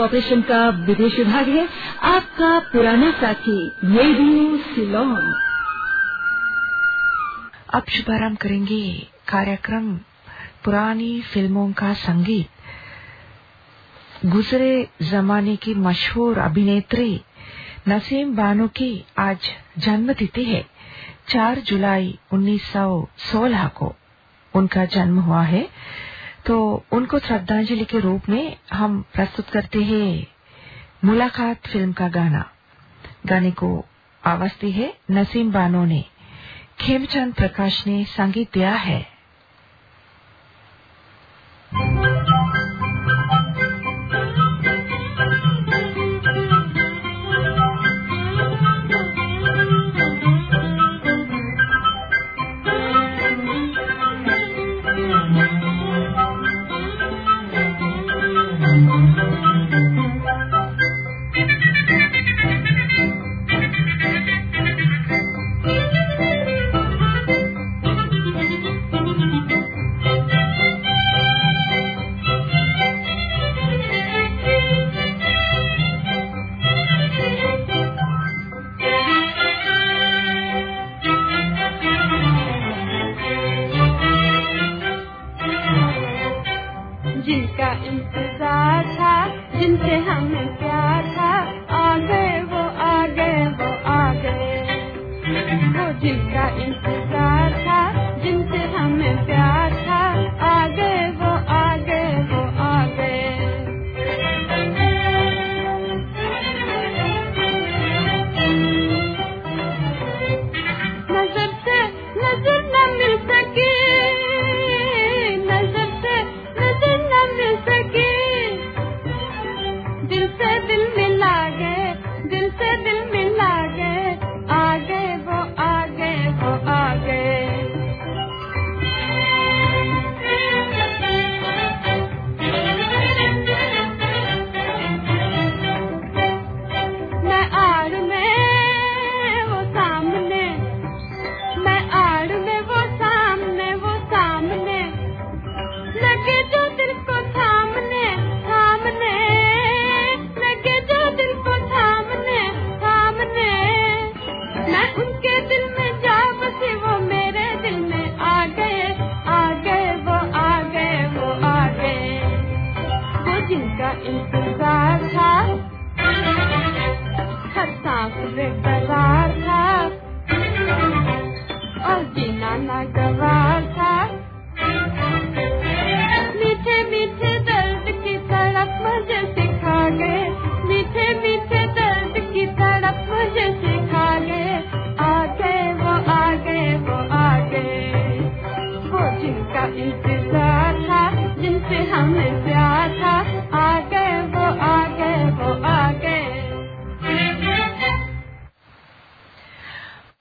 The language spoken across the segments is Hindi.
कॉरपोरेशन का विदेश विभाग है। आपका पुराना साथी रेडियो सिलोन। अब शुभारंभ करेंगे कार्यक्रम पुरानी फ़िल्मों का संगीत। गुजरे जमाने की मशहूर अभिनेत्री नसीम बानो की आज जन्मतिथि है 4 जुलाई 1916 को। उनका जन्म हुआ है तो उनको श्रद्धांजलि के रूप में हम प्रस्तुत करते हैं मुलाकात फ़िल्म का गाना। गाने को आवाज़ दी है नसीम बानो ने। खेमचंद प्रकाश ने संगीत दिया है। जिनका इंतज़ार था, जिनसे हमें प्यार था। आ गए वो आ गए वो आ गए वो जिनका इंतज़ार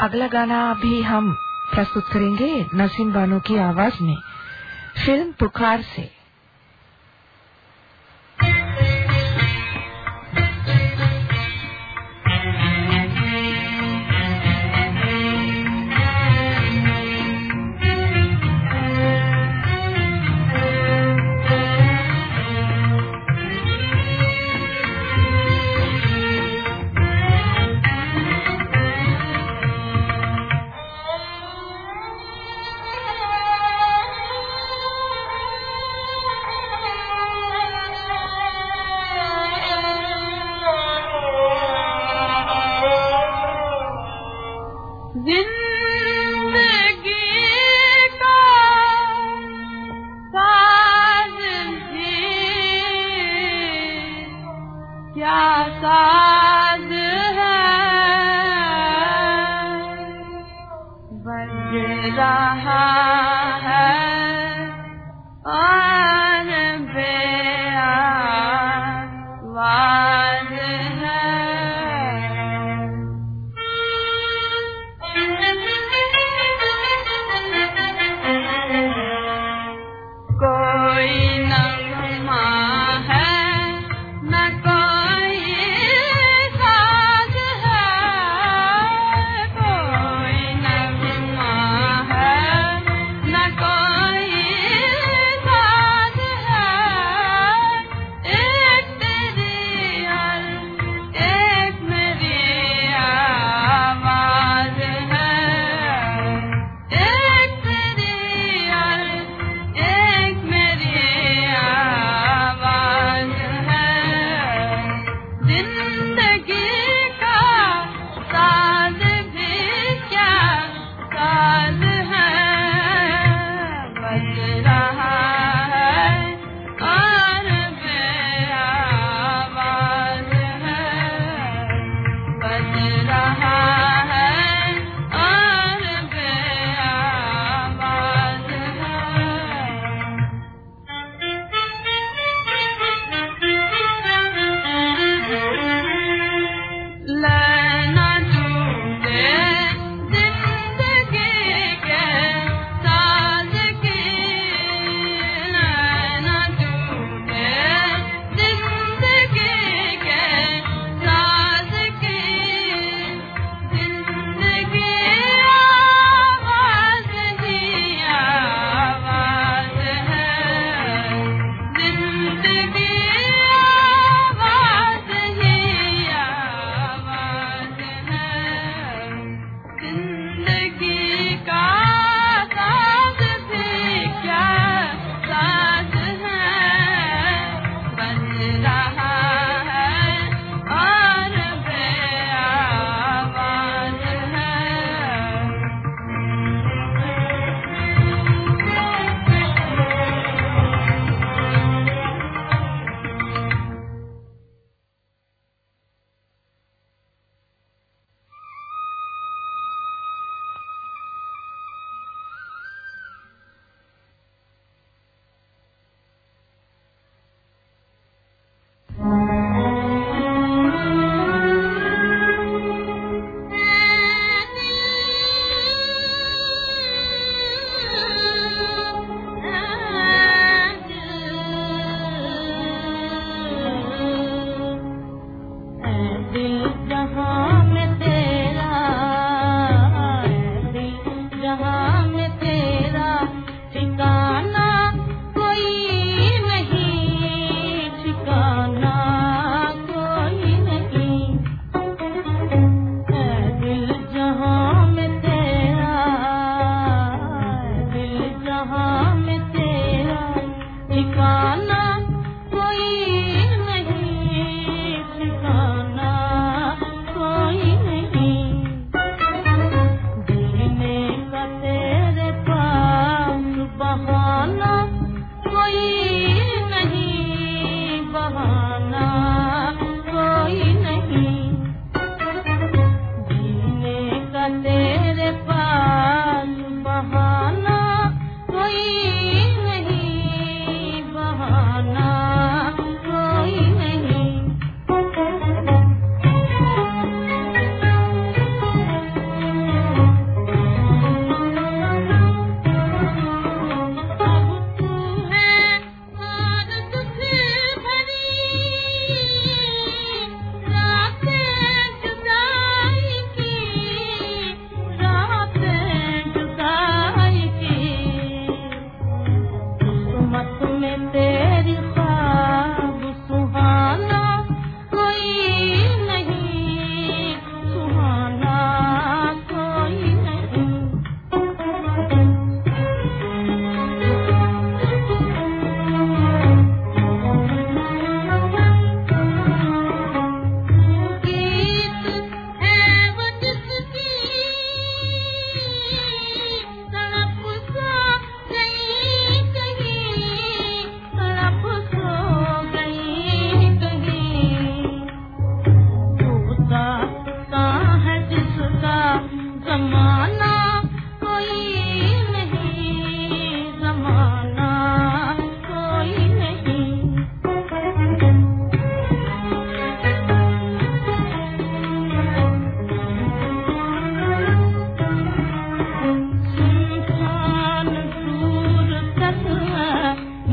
अगला गाना अभी हम प्रस्तुत करेंगे नसीम बानो की आवाज़ में फ़िल्म पुकार से। रहा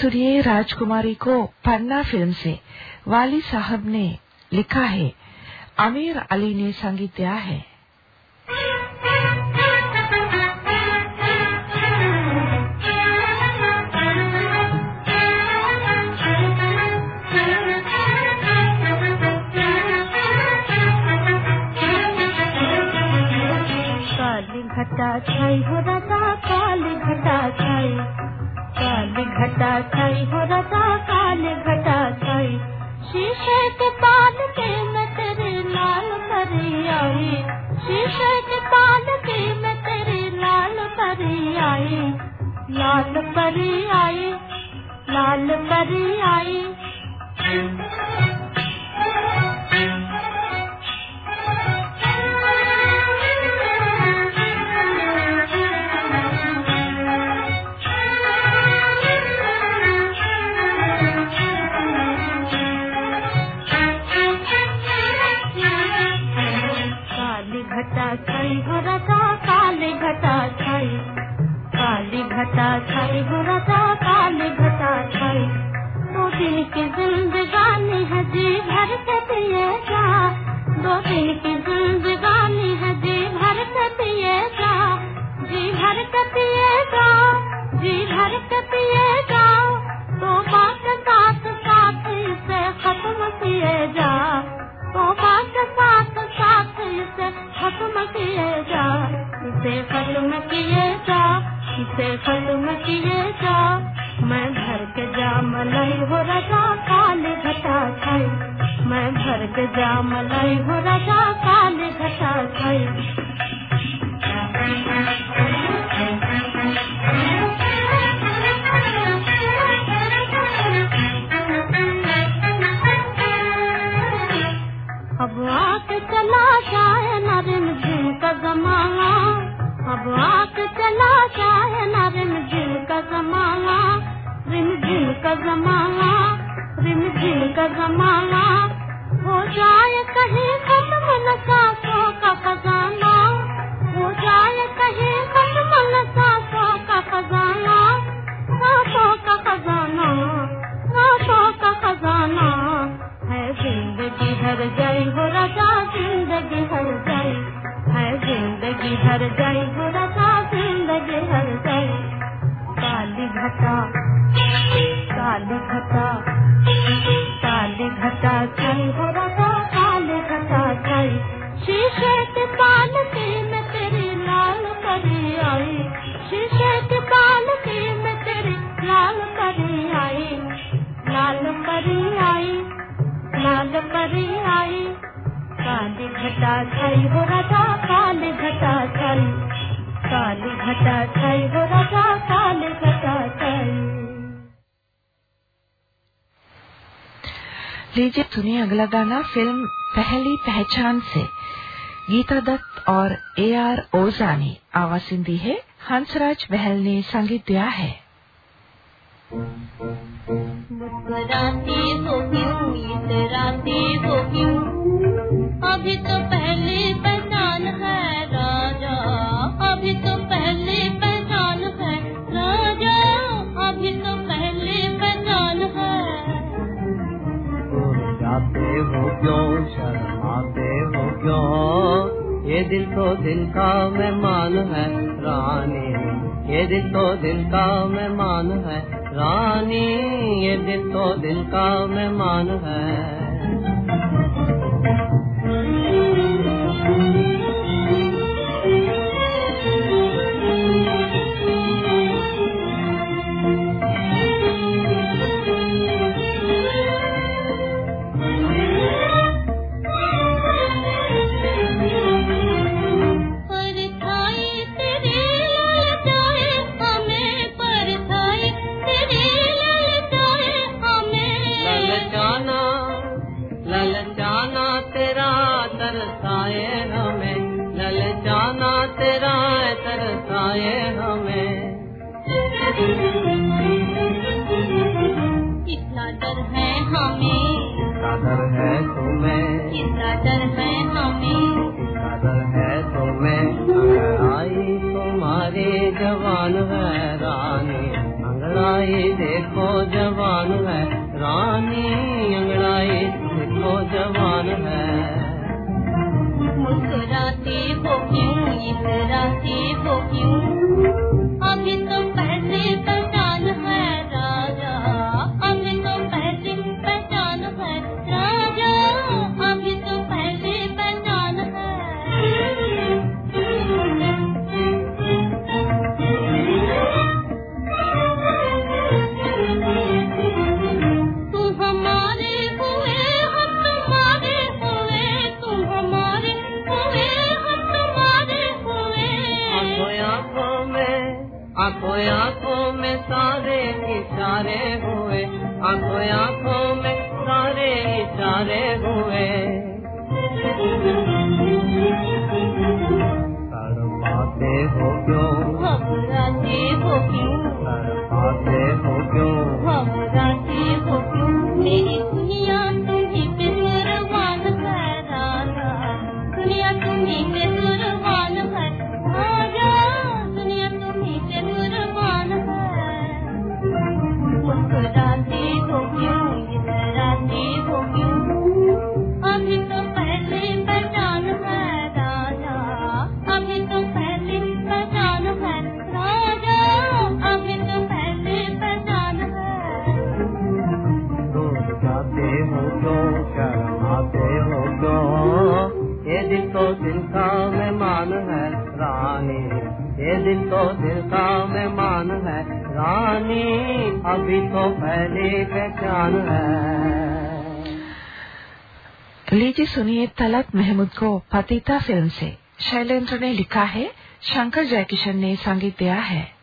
सुनिए राजकुमारी को पन्ना फ़िल्म से। वाली साहब ने लिखा है आमिर अली ने संगीत दिया है छाई हो रहा काल घटा छाई। बुरता काल घटा छाई। दो दिन की जिंदगानी है जी भर के जा। दो दिन की जिंदगानी है जी भर के जा। भर के जा भर के जा। तो बात साथ साथ इसे खत्म किए जा। तो बात साथ साथ इसे खत्म किए जा। इसे खत्म किए जा से खत्म किए जा। मैं भर के जा मलाई हो रजा काल घटा खाई मैं भर के जा मलाई हो रजा काल घटा खाई जमाना। अब आके चला जाए ना रिम झिम का जमाना। रिम झिम का जमाना, रिम झिम का जमाना। हो जाए कहीं खत्म न सांसों का खजाना। हो जाए कहीं खत्म न सांसों का खजाना। सांसों का खजाना, सांसों का खजाना। है ज़िंदगी हर जाए हो रजा ज़िंदगी हर जाए ज़िंदगी हर जाए बुरा ज़िंदगी हर जाए काली घटा काली घटा काली घटा छाई बुरा काली घटा छाई शीशे के पान की मैं तेरी लाल करी आई। शीशे के पान की मैं तेरी लाल करी आई। लाल करी आई, लाल करी आई। काली घटा छाई हो राजा काली घटा छाई काली घटा छाई हो राजा काली घटा छाई लीजिए सुनिए अगला गाना फ़िल्म पहली पहचान से। गीता दत्त और ए आर ओझा ने आवाज़ दी है। हंसराज बहल ने संगीत दिया है। मुस्कुराती हो क्यों इतराती हो क्यों? अभी तो पहले पहचान है राजा। अभी तो पहले पहचान है राजा। अभी तो पहले पहचान है। क्यों? शर्माते हो क्यों? ये दिल तो दिल का मेहमान है, रानी। ये दिल तो दिल का मेहमान है, रानी। ये दिल तो दिल का मेहमान है। गए इशारे हुए आँखों आँखों में सारे इशारे हुए। ये दिल तो दिल का मेहमान है। रानी अभी तो पहले पहचान है। तो लीजिए सुनिए तलत महमूद को पतिता फ़िल्म से। शैलेंद्र ने लिखा है, शंकर जयकिशन ने संगीत दिया है।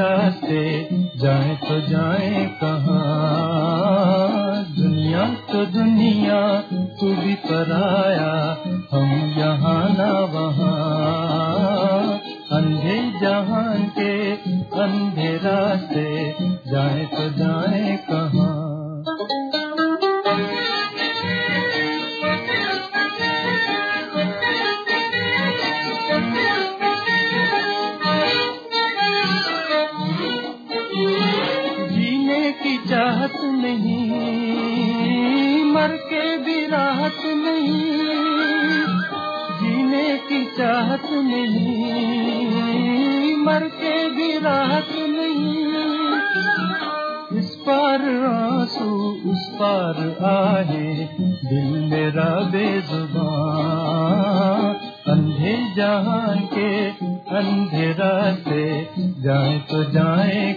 रास्ते, जाए तो जाए कहाँ। दुनिया तो दुनिया, तू भी पराया, हम यहाँ ना वहाँ। अंधे जहाँ के, अंधे रास्ते, जाए तो जाए रखा है दिल मेरा बेजुबान। अंधे जहाँ के अंधेरा से जाए तो जाए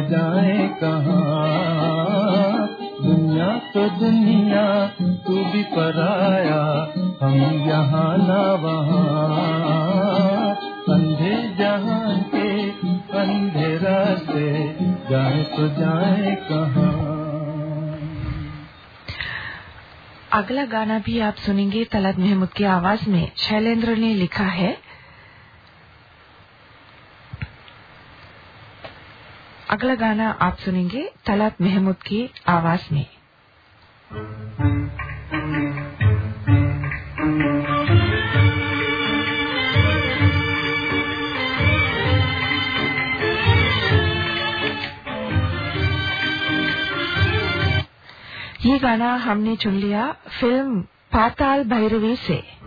जाए कहाँ? दुनिया तो दुनिया, तू भी पराया, हम यहाँ ना वहाँ। कंधे जहाँ के कंधे रास्ते जाए तो जाए कहाँ। अगला गाना भी आप सुनेंगे तलत महमूद की आवाज़ में, शैलेंद्र ने लिखा है अगला गाना आप सुनेंगे तलत महमूद की आवाज़ में। ये गाना हमने चुन लिया फ़िल्म पाताल भैरवी से।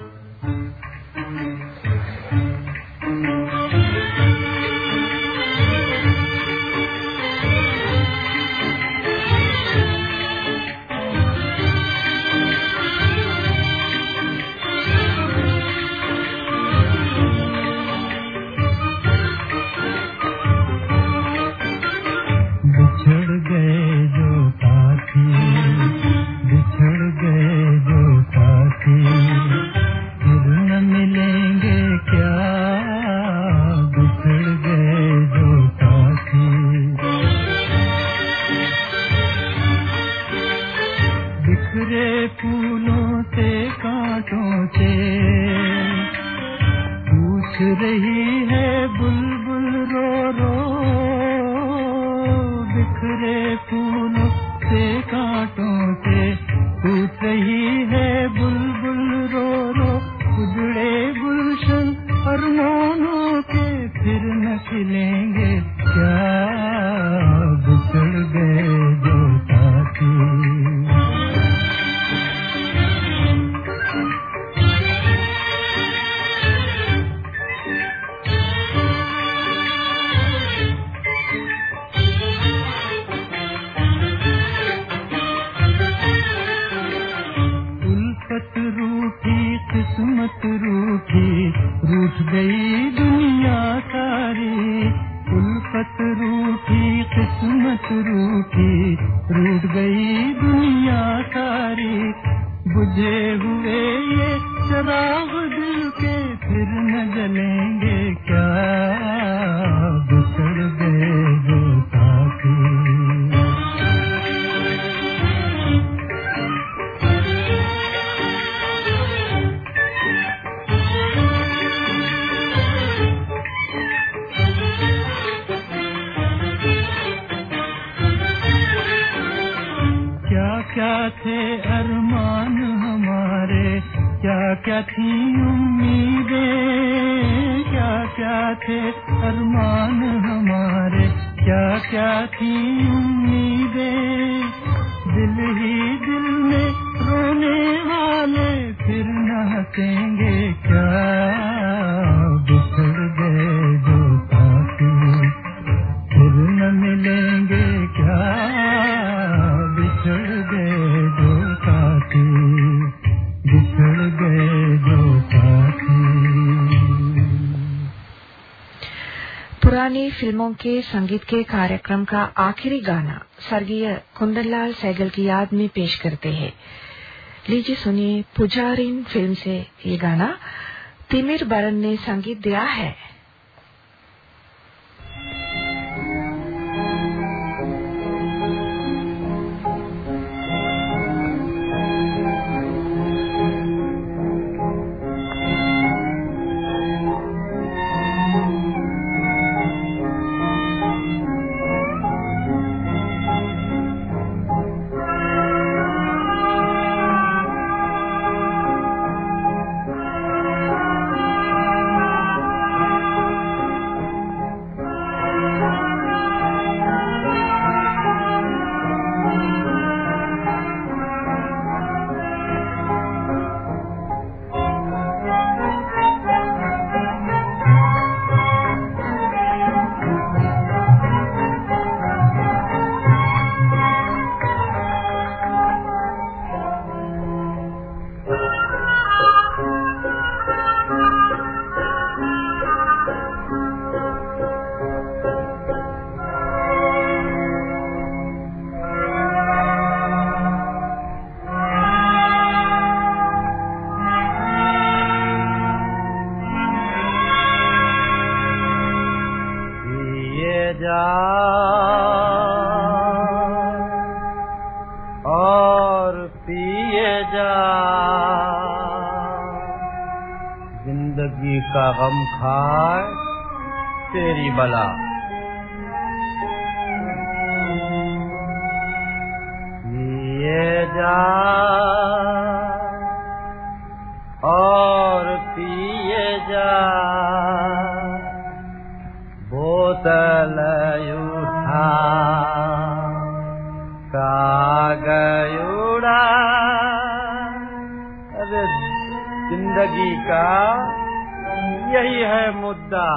अरमान हमारे। क्या क्या थी उम्मीदें? क्या क्या थे अरमान हमारे? क्या क्या थी उम्मीदें? दिल ही दिल में रोने वाले फिर न हंसेंगे क्या? पुरानी फ़िल्मों के, संगीत के कार्यक्रम का आखिरी गाना, स्वर्गीय कुंदनलाल सैगल की याद में पेश करते हैं। लीजिए सुनिए पुजारिन फ़िल्म से ये गाना, तिमिर बरन ने संगीत दिया है। बला। पिए जा और पिए जा। बोतल उठा अरे ज़िंदगी का यही है मुद्दा।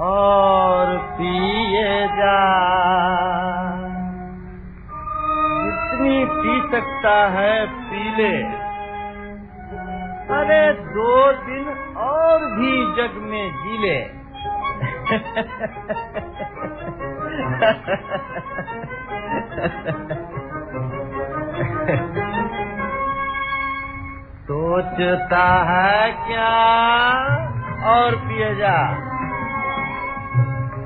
और पिए जा। पी सकता है, पी ले। अरे दो दिन और भी जग में जी ले। सोचता है क्या? और पिए जा।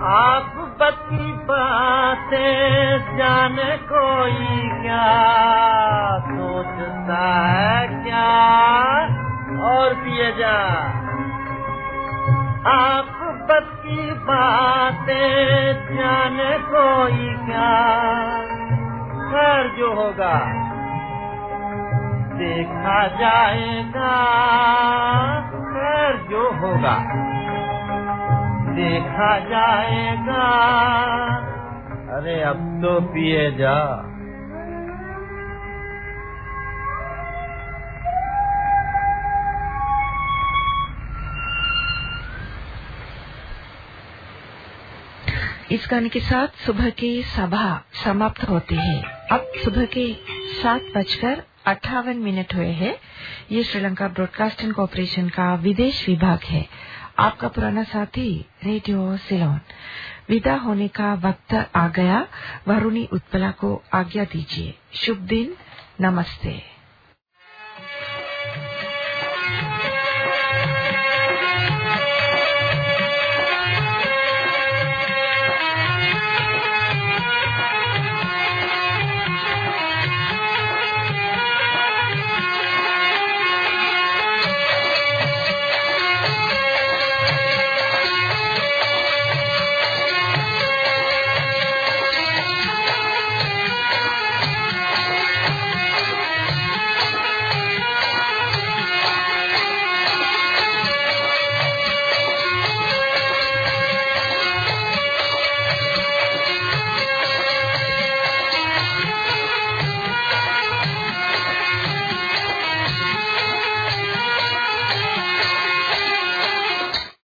आप बती बातें जाने कोई क्या? सोचता है क्या? और पिए जा। आप बती बातें जाने कोई क्या? खैर जो होगा। देखा जाएगा जो होगा। देखा जाएगा। अरे अब तो पिए जा। इस गाने के साथ सुबह की सभा समाप्त होती है। अब सुबह के सात बजकर अट्ठावन मिनट हुए हैं। ये श्रीलंका ब्रॉडकास्टिंग कॉरपोरेशन का विदेश विभाग है। आपका पुराना साथी, रेडियो सिलोन। विदा होने का वक्त आ गया। वरुणी उत्पला को आज्ञा दीजिए। शुभ दिन। नमस्ते।